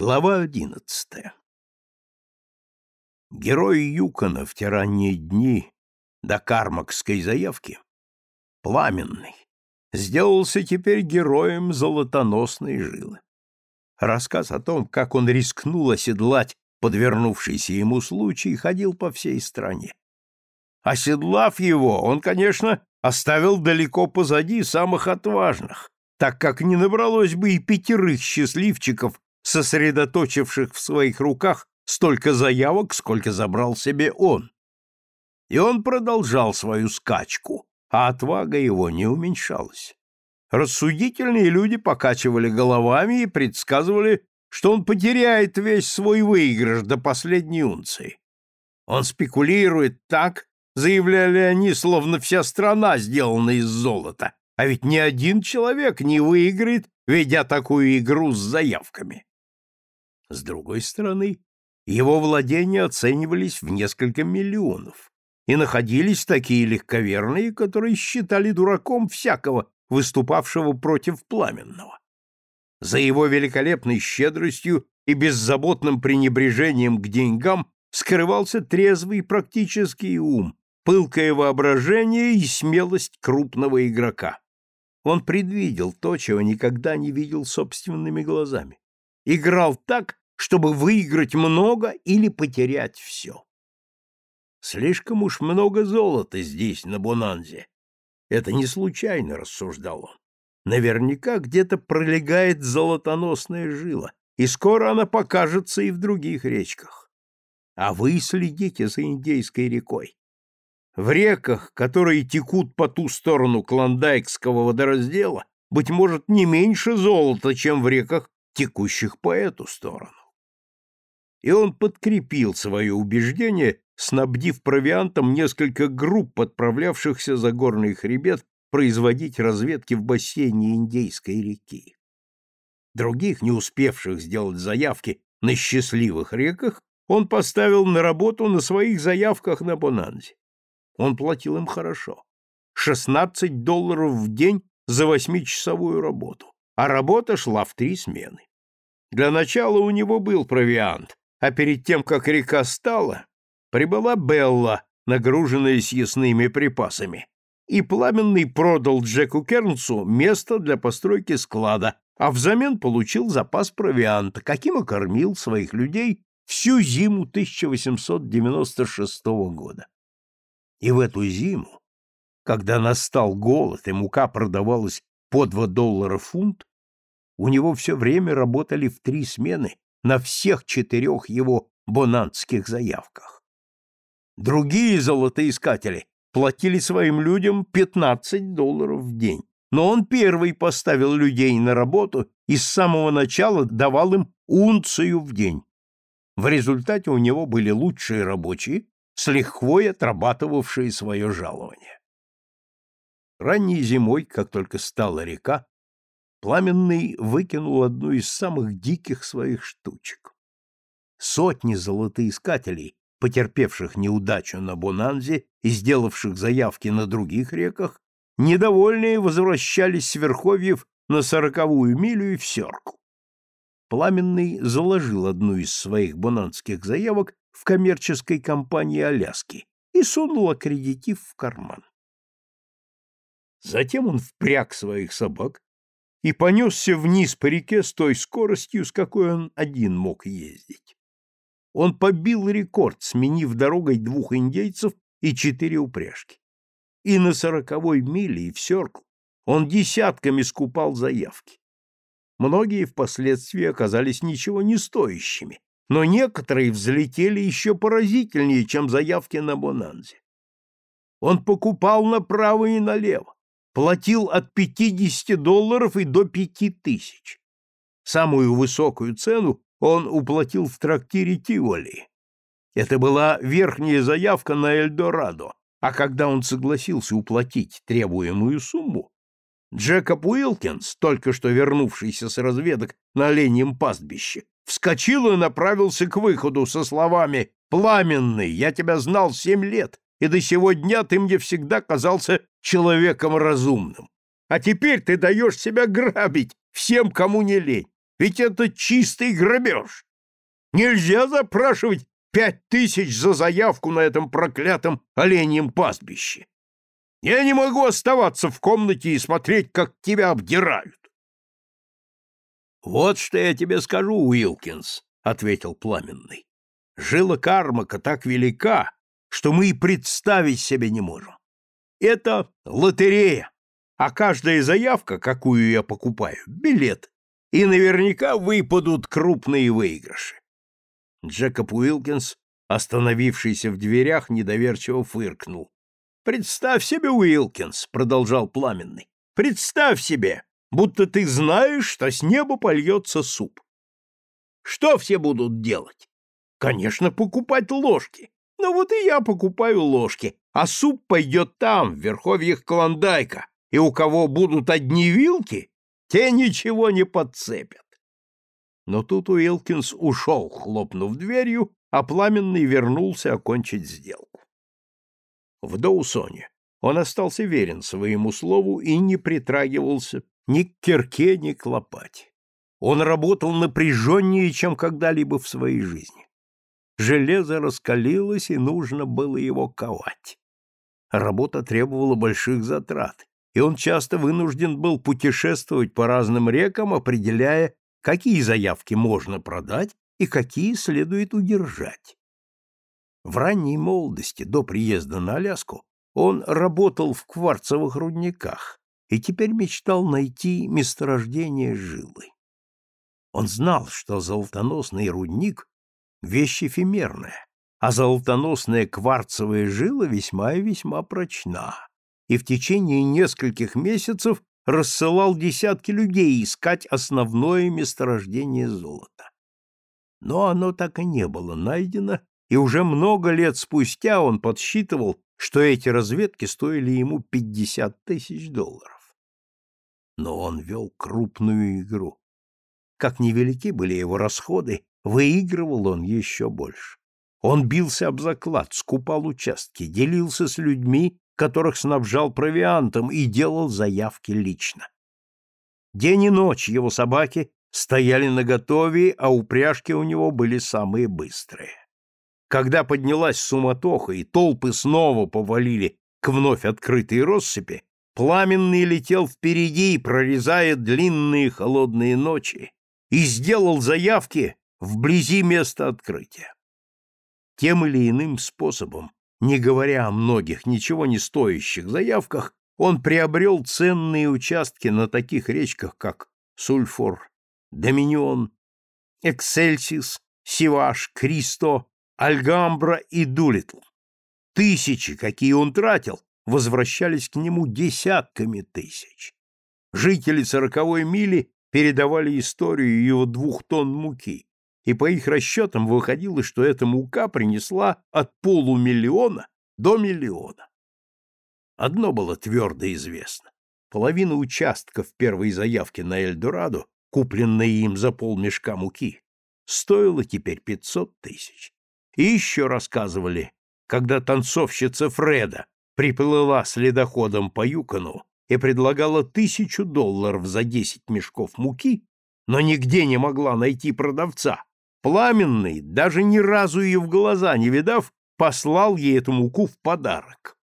Глава одиннадцатая Герой Юкона в те ранние дни до кармакской заявки, пламенный, сделался теперь героем золотоносной жилы. Рассказ о том, как он рискнул оседлать подвернувшийся ему случай, ходил по всей стране. Оседлав его, он, конечно, оставил далеко позади самых отважных, так как не набралось бы и пятерых счастливчиков, сосредоточивших в своих руках столько заявок, сколько забрал себе он. И он продолжал свою скачку, а отвага его не уменьшалась. Рассудительные люди покачивали головами и предсказывали, что он потеряет весь свой выигрыш до последней унции. Он спекулирует так, заявляли они, словно вся страна сделана из золота, а ведь ни один человек не выиграет, ведя такую игру с заявками. С другой стороны, его владения оценивались в несколько миллионов, и находились такие легковерные, которые считали дураком всякого, выступавшего против пламенного. За его великолепной щедростью и беззаботным пренебрежением к деньгам скрывался трезвый практический ум, пылкое воображение и смелость крупного игрока. Он предвидел то, чего никогда не видел собственными глазами. Играл так, чтобы выиграть много или потерять все. Слишком уж много золота здесь, на Бонанзе. Это не случайно, рассуждал он. Наверняка где-то пролегает золотоносная жила, и скоро она покажется и в других речках. А вы следите за Индейской рекой. В реках, которые текут по ту сторону Клондайкского водораздела, быть может, не меньше золота, чем в реках, текущих по эту сторону и он подкрепил свое убеждение, снабдив провиантом несколько групп, отправлявшихся за горный хребет производить разведки в бассейне Индейской реки. Других, не успевших сделать заявки на счастливых реках, он поставил на работу на своих заявках на Бонанзе. Он платил им хорошо. 16 долларов в день за восьмичасовую работу, а работа шла в три смены. Для начала у него был провиант, а перед тем, как река стала, прибыла Белла, нагруженная съестными припасами, и Пламенный продал Джеку Кернсу место для постройки склада, а взамен получил запас провианта, каким и кормил своих людей всю зиму 1896 года. И в эту зиму, когда настал голод и мука продавалась по 2 доллара фунт, у него все время работали в три смены на всех четырех его бонанских заявках. Другие золотоискатели платили своим людям 15 долларов в день, но он первый поставил людей на работу и с самого начала давал им унцию в день. В результате у него были лучшие рабочие, с лихвой отрабатывавшие свое жалование. Ранней зимой, как только стала река, Пламенный выкинул одну из самых диких своих штучек. Сотни золотоискателей, потерпевших неудачу на Бонанзе и сделавших заявки на других реках, недовольные возвращались с Верховьев на сороковую милю и в Сёрку. Пламенный заложил одну из своих бонанских заявок в коммерческой компании Аляски и сунул аккредитив в карман. Затем он впряг своих собак и понесся вниз по реке с той скоростью, с какой он один мог ездить. Он побил рекорд, сменив дорогой двух индейцев и четыре упряжки. И на сороковой миле и в Сёркл он десятками скупал заявки. Многие впоследствии оказались ничего не стоящими, но некоторые взлетели еще поразительнее, чем заявки на Бонанзе. Он покупал направо и налево, платил от 50 долларов и до 5000. Самую высокую цену он уплатил в трактире Тиволи. Это была верхняя заявка на Эльдорадо, а когда он согласился уплатить требуемую сумму, Джекоб Уилкинс, только что вернувшийся с разведок на оленьем пастбище, вскочил и направился к выходу со словами «Пламенный, я тебя знал семь лет, и до сего дня ты мне всегда казался человеком разумным. А теперь ты даешь себя грабить всем, кому не лень. Ведь это чистый грабеж. Нельзя запрашивать пять тысяч за заявку на этом проклятом оленьем пастбище. Я не могу оставаться в комнате и смотреть, как тебя обдирают. — Вот что я тебе скажу, Уилкинс, — ответил Пламенный. — Жила Кармака так велика, что мы и представить себе не можем. Это лотерея, а каждая заявка, какую я покупаю, — билет, и наверняка выпадут крупные выигрыши. Джекоб Уилкинс, остановившийся в дверях, недоверчиво фыркнул. «Представь себе, Уилкинс», — продолжал Пламенный, — «представь себе, будто ты знаешь, что с неба польется суп. Что все будут делать? Конечно, покупать ложки. Ну вот и я покупаю ложки, а суп пойдет там, в верховьях Клондайка, и у кого будут одни вилки, те ничего не подцепят. Но тут Уилкинс ушел, хлопнув дверью, а Пламенный вернулся окончить сделку. В Доусоне он остался верен своему слову и не притрагивался ни к кирке, ни к лопате. Он работал напряженнее, чем когда-либо в своей жизни. Железо раскалилось, и нужно было его ковать. Работа требовала больших затрат, и он часто вынужден был путешествовать по разным рекам, определяя, какие заявки можно продать и какие следует удержать. В ранней молодости, до приезда на Аляску, он работал в кварцевых рудниках и теперь мечтал найти месторождение жилы. Он знал, что золотоносный рудник — вещь эфемерная, а золотоносная кварцевая жила весьма и весьма прочна, и в течение нескольких месяцев рассылал десятки людей искать основное месторождение золота. Но оно так и не было найдено, и уже много лет спустя он подсчитывал, что эти разведки стоили ему 50 тысяч долларов. Но он вел крупную игру. Как невелики были его расходы, выигрывал он еще больше. Он бился об заклад, скупал участки, делился с людьми, которых снабжал провиантом и делал заявки лично. День и ночь его собаки стояли наготове, а упряжки у него были самые быстрые. Когда поднялась суматоха и толпы снова повалили к вновь открытой россыпи, пламенный летел впереди, прорезая длинные холодные ночи, и сделал заявки вблизи места открытия. Тем или иным способом не говоря о многих ничего не стоящих заявках, он приобрел ценные участки на таких речках, как Сульфор, Доминион, Эксельсис, Сиваш, Кристо, Альгамбра и Дулитл. Тысячи, какие он тратил, возвращались к нему десятками тысяч. Жители сороковой мили передавали историю его двух тонн муки, и по их расчетам выходило, что эта мука принесла от полумиллиона до миллиона. Одно было твердо известно. Половина участка в первой заявке на Эльдорадо, купленная им за полмешка муки, стоила теперь 500 тысяч. И еще рассказывали, когда танцовщица Фреда приплыла с ледоходом по Юкону и предлагала тысячу долларов за 10 мешков муки, но нигде не могла найти продавца, Пламенный, даже ни разу ее в глаза не видав, послал ей эту муку в подарок.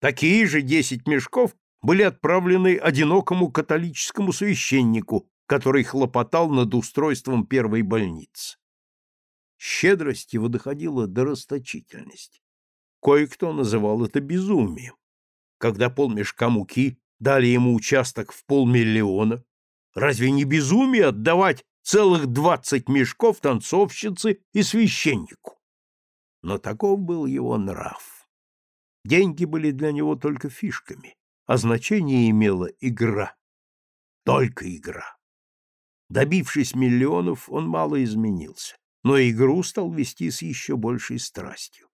Такие же десять мешков были отправлены одинокому католическому священнику, который хлопотал над устройством первой больницы. Щедрость его доходила до расточительности. Кое-кто называл это безумием. Когда полмешка муки дали ему участок в полмиллиона, разве не безумие отдавать целых двадцать мешков танцовщице и священнику. Но таков был его нрав. Деньги были для него только фишками, а значение имела игра. Только игра. Добившись миллионов, он мало изменился, но игру стал вести с еще большей страстью.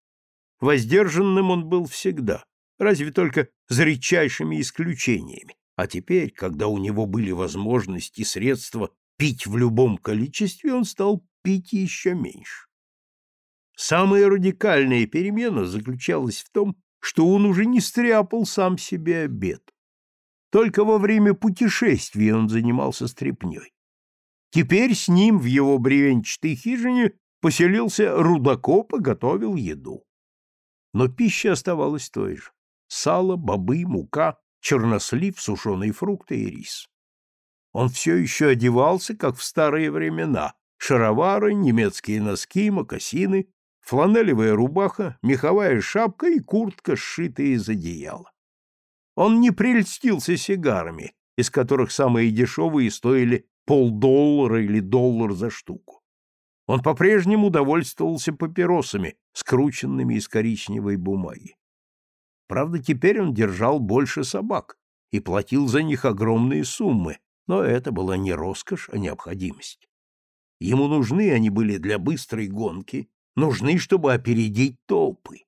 Воздержанным он был всегда, разве только за редчайшими исключениями, а теперь, когда у него были возможности и средства пить в любом количестве, он стал пить еще меньше. Самая радикальная перемена заключалась в том, что он уже не стряпал сам себе обед. Только во время путешествий он занимался стряпнёй. Теперь с ним в его бревенчатой хижине поселился рудокоп и готовил еду. Но пища оставалась той же. Сало, бобы, мука, чернослив, сушеные фрукты и рис. Он все еще одевался, как в старые времена. Шаровары, немецкие носки, мокасины, фланелевая рубаха, меховая шапка и куртка, сшитая из одеяла. Он не прельстился сигарами, из которых самые дешевые стоили полдоллара или доллар за штуку. Он по-прежнему довольствовался папиросами, скрученными из коричневой бумаги. Правда, теперь он держал больше собак и платил за них огромные суммы, но это была не роскошь, а необходимость. Ему нужны они были для быстрой гонки, нужны, чтобы опередить толпы.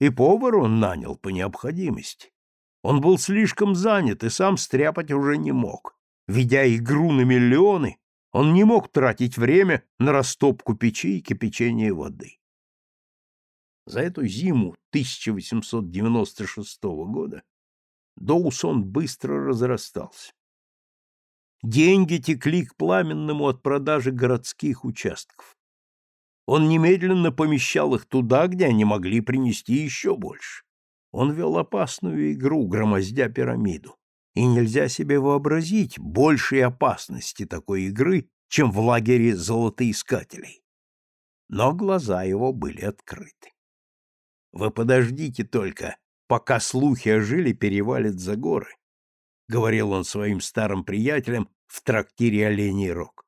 И повар он нанял по необходимости. Он был слишком занят и сам стряпать уже не мог. Ведя игру на миллионы, он не мог тратить время на растопку печи и кипячение воды. За эту зиму 1896 года Доусон быстро разрастался. Деньги текли к пламенному от продажи городских участков. Он немедленно помещал их туда, где они могли принести еще больше. Он вел опасную игру, громоздя пирамиду. И нельзя себе вообразить большей опасности такой игры, чем в лагере золотоискателей. Но глаза его были открыты. Вы подождите только, пока слухи о жиле перевалят за горы, — говорил он своим старым приятелям в трактире «Оленей рог».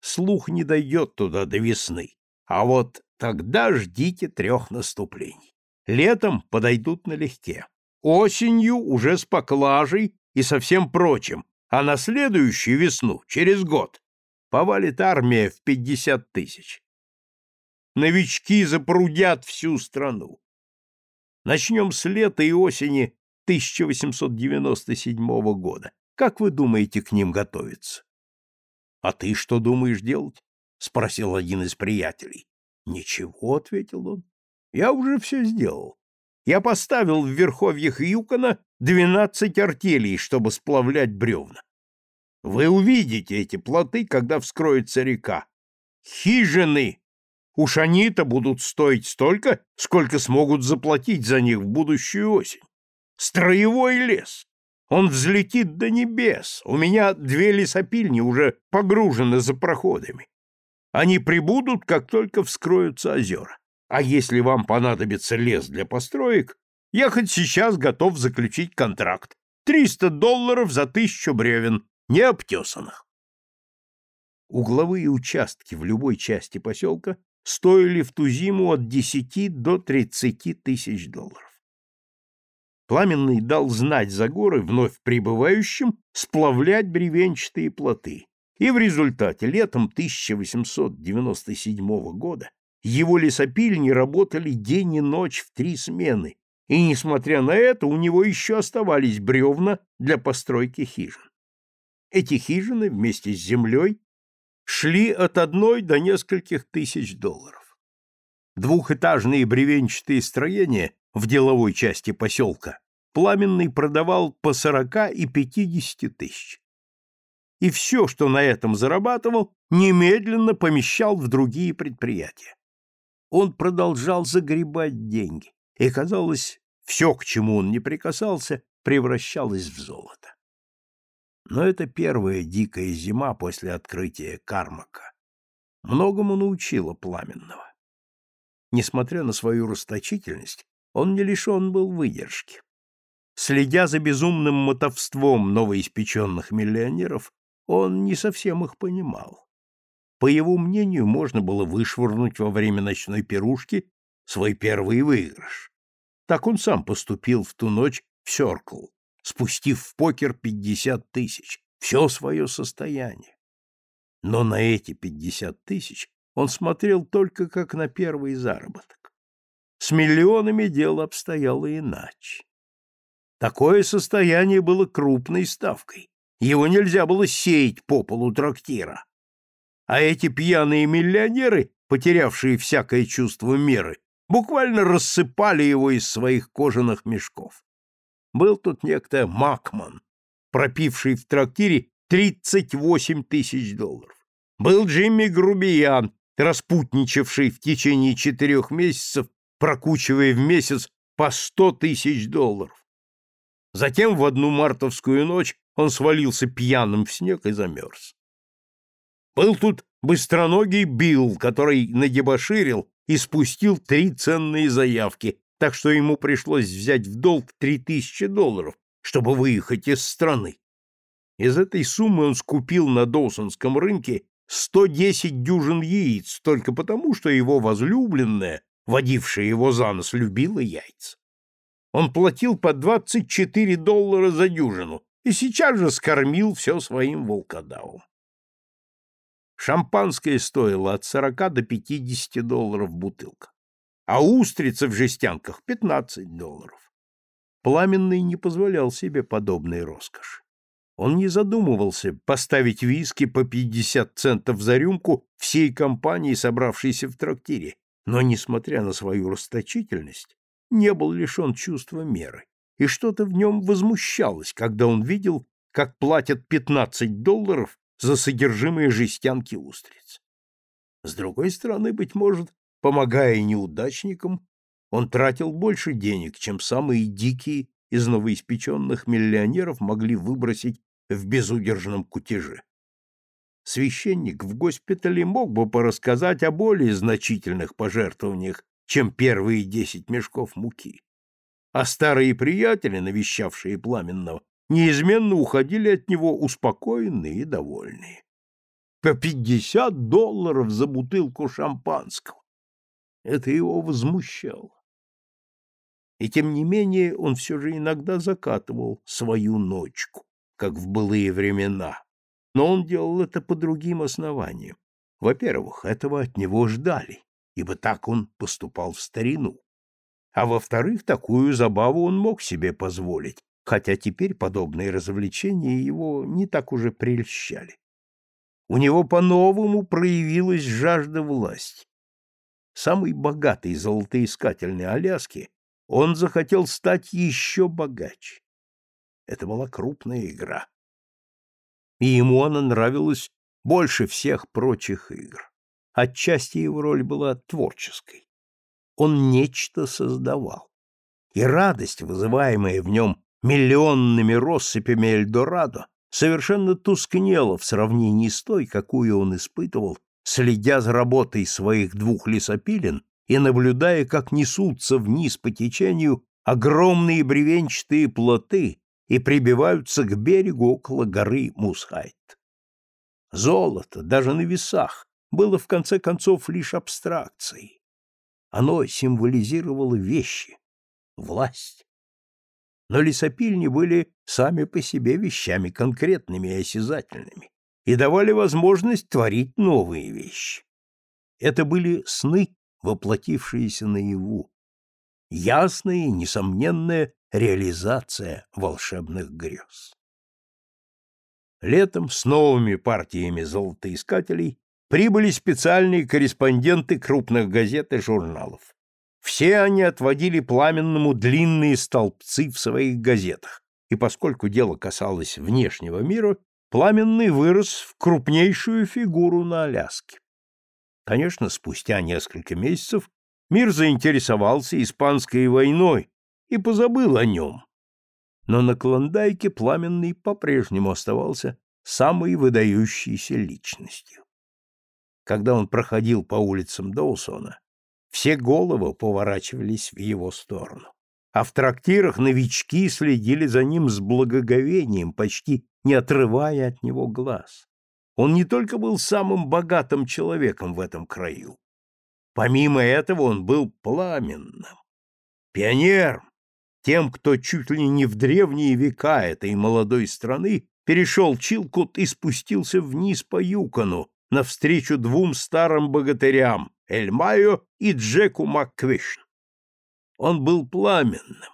Слух не дойдет туда до весны, а вот тогда ждите трех наступлений. Летом подойдут налегке, осенью уже с поклажей и со всем прочим, а на следующую весну, через год, повалит армия в пятьдесят тысяч. Новички запрудят всю страну. Начнем с лета и осени 1897 года. Как вы думаете к ним готовиться? — А ты что думаешь делать? — спросил один из приятелей. — Ничего, — ответил он. — Я уже все сделал. Я поставил в верховьях Юкона двенадцать артелей, чтобы сплавлять бревна. Вы увидите эти плоты, когда вскроется река. Хижины Уж они-то будут стоить столько, сколько смогут заплатить за них в будущую осень. Строевой лес. Он взлетит до небес. У меня две лесопильни уже погружены за проходами. Они прибудут, как только вскроются озера. А если вам понадобится лес для построек, я хоть сейчас готов заключить контракт. Триста долларов за тысячу бревен, не обтесанных. Угловые участки в любой части поселка стоили в ту зиму от 10 до 30 тысяч долларов. Пламенный дал знать за горы вновь прибывающим сплавлять бревенчатые плоты, и в результате летом 1897 года его лесопильни работали день и ночь в три смены, и, несмотря на это, у него еще оставались бревна для постройки хижин. Эти хижины вместе с землей шли от одной до нескольких тысяч долларов. Двухэтажные бревенчатые строения в деловой части поселка Пламенный продавал по сорока и пятидесяти тысяч. И все, что на этом зарабатывал, немедленно помещал в другие предприятия. Он продолжал загребать деньги, и, казалось, все, к чему он не прикасался, превращалось в золото. Но это первая дикая зима после открытия Кармака. Многому научила Пламенного. Несмотря на свою расточительность, он не лишен был выдержки. Следя за безумным мотовством новоиспеченных миллионеров, он не совсем их понимал. По его мнению, можно было вышвырнуть во время ночной пирушки свой первый выигрыш. Так он сам поступил в ту ночь в Сёркл спустив в покер пятьдесят тысяч, все свое состояние. Но на эти пятьдесят тысяч он смотрел только как на первый заработок. С миллионами дело обстояло иначе. Такое состояние было крупной ставкой. Его нельзя было сеять по полу трактира. А эти пьяные миллионеры, потерявшие всякое чувство меры, буквально рассыпали его из своих кожаных мешков. Был тут некто Макман, пропивший в трактире 38 тысяч долларов. Был Джимми Грубиян, распутничавший в течение четырех месяцев, прокучивая в месяц по 100 тысяч долларов. Затем в одну мартовскую ночь он свалился пьяным в снег и замерз. Был тут быстроногий Билл, который надебоширил и спустил три ценные заявки, так что ему пришлось взять в долг три тысячи долларов, чтобы выехать из страны. Из этой суммы он скупил на Доусонском рынке 110 дюжин яиц только потому, что его возлюбленная, водившая его за нос, любила яйца. Он платил по 24 доллара за дюжину и сейчас же скормил все своим волкодавам. Шампанское стоило от 40 до 50 долларов бутылка, а устрицы в жестянках — 15 долларов. Пламенный не позволял себе подобной роскоши. Он не задумывался поставить виски по 50 центов за рюмку всей компании, собравшейся в трактире, но, несмотря на свою расточительность, не был лишен чувства меры, и что-то в нем возмущалось, когда он видел, как платят 15 долларов за содержимое жестянки устриц. С другой стороны, быть может, помогая неудачникам, он тратил больше денег, чем самые дикие из новоиспеченных миллионеров могли выбросить в безудержном кутеже. Священник в госпитале мог бы порассказать о более значительных пожертвованиях, чем первые десять мешков муки. А старые приятели, навещавшие Пламенного, неизменно уходили от него успокоенные и довольные. По пятьдесят долларов за бутылку шампанского. Это его возмущало. И тем не менее он все же иногда закатывал свою ночку, как в былые времена. Но он делал это по другим основаниям. Во-первых, этого от него ждали, ибо так он поступал в старину. А во-вторых, такую забаву он мог себе позволить, хотя теперь подобные развлечения его не так уже прельщали. У него по-новому проявилась жажда власти. Самый богатый золотоискательный Аляски, он захотел стать еще богаче. Это была крупная игра. И ему она нравилась больше всех прочих игр. Отчасти его роль была творческой. Он нечто создавал. И радость, вызываемая в нем миллионными россыпями Эльдорадо совершенно тускнело в сравнении с той, какую он испытывал, следя за работой своих двух лесопилен и наблюдая, как несутся вниз по течению огромные бревенчатые плоты и прибиваются к берегу около горы Мусхайт. Золото, даже на весах, было в конце концов лишь абстракцией. Оно символизировало вещи, власть но лесопильни были сами по себе вещами конкретными и осязательными и давали возможность творить новые вещи. Это были сны, воплотившиеся наяву, ясная и несомненная реализация волшебных грез. Летом с новыми партиями золотоискателей прибыли специальные корреспонденты крупных газет и журналов. Все они отводили пламенному длинные столбцы в своих газетах, и поскольку дело касалось внешнего мира, пламенный вырос в крупнейшую фигуру на Аляске. Конечно, спустя несколько месяцев мир заинтересовался испанской войной и позабыл о нем. Но на Клондайке пламенный по-прежнему оставался самой выдающейся личностью. Когда он проходил по улицам Доусона, все головы поворачивались в его сторону. А в трактирах новички следили за ним с благоговением, почти не отрывая от него глаз. Он не только был самым богатым человеком в этом краю. Помимо этого он был пламенным, пионером, тем, кто чуть ли не в древние века этой молодой страны перешел Чилкут и спустился вниз по Юкону, навстречу двум старым богатырям, Эльмайо и Джеку МакКвишн. Он был пламенным,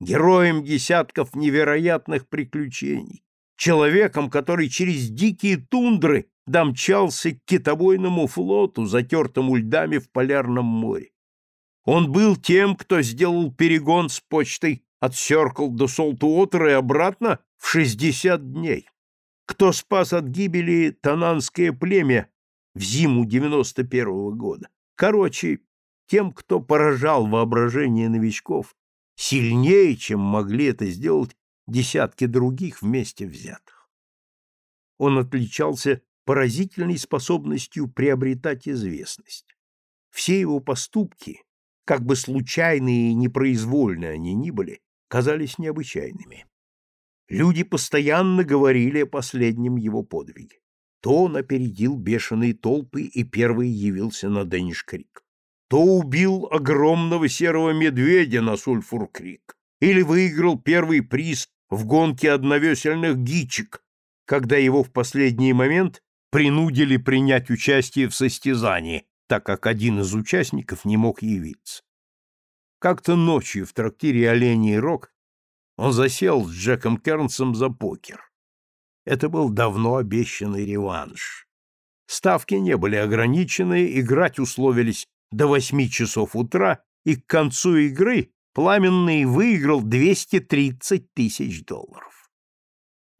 героем десятков невероятных приключений, человеком, который через дикие тундры домчался к китобойному флоту, затертому льдами в Полярном море. Он был тем, кто сделал перегон с почтой от Сёркл до Солтуотера и обратно в 60 дней. кто спас от гибели тананское племя в зиму 91-го года. Короче, тем, кто поражал воображение новичков сильнее, чем могли это сделать десятки других вместе взятых. Он отличался поразительной способностью приобретать известность. Все его поступки, как бы случайные и непроизвольные они ни были, казались необычайными. Люди постоянно говорили о последнем его подвиге. То он опередил бешеные толпы и первый явился на Дэниш-Крик. То убил огромного серого медведя на Сульфур-Крик. Или выиграл первый приз в гонке одновесельных гичек, когда его в последний момент принудили принять участие в состязании, так как один из участников не мог явиться. Как-то ночью в трактире «Оленей рог» он засел с Джеком Кернсом за покер. Это был давно обещанный реванш. Ставки не были ограничены, играть условились до восьми часов утра, и к концу игры Пламенный выиграл 230 тысяч долларов.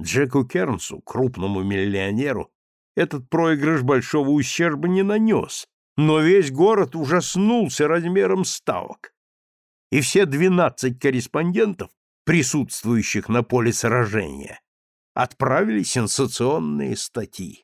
Джеку Кернсу, крупному миллионеру, этот проигрыш большого ущерба не нанес, но весь город ужаснулся размером ставок. И все 12 корреспондентов, присутствующих на поле сражения, отправили сенсационные статьи.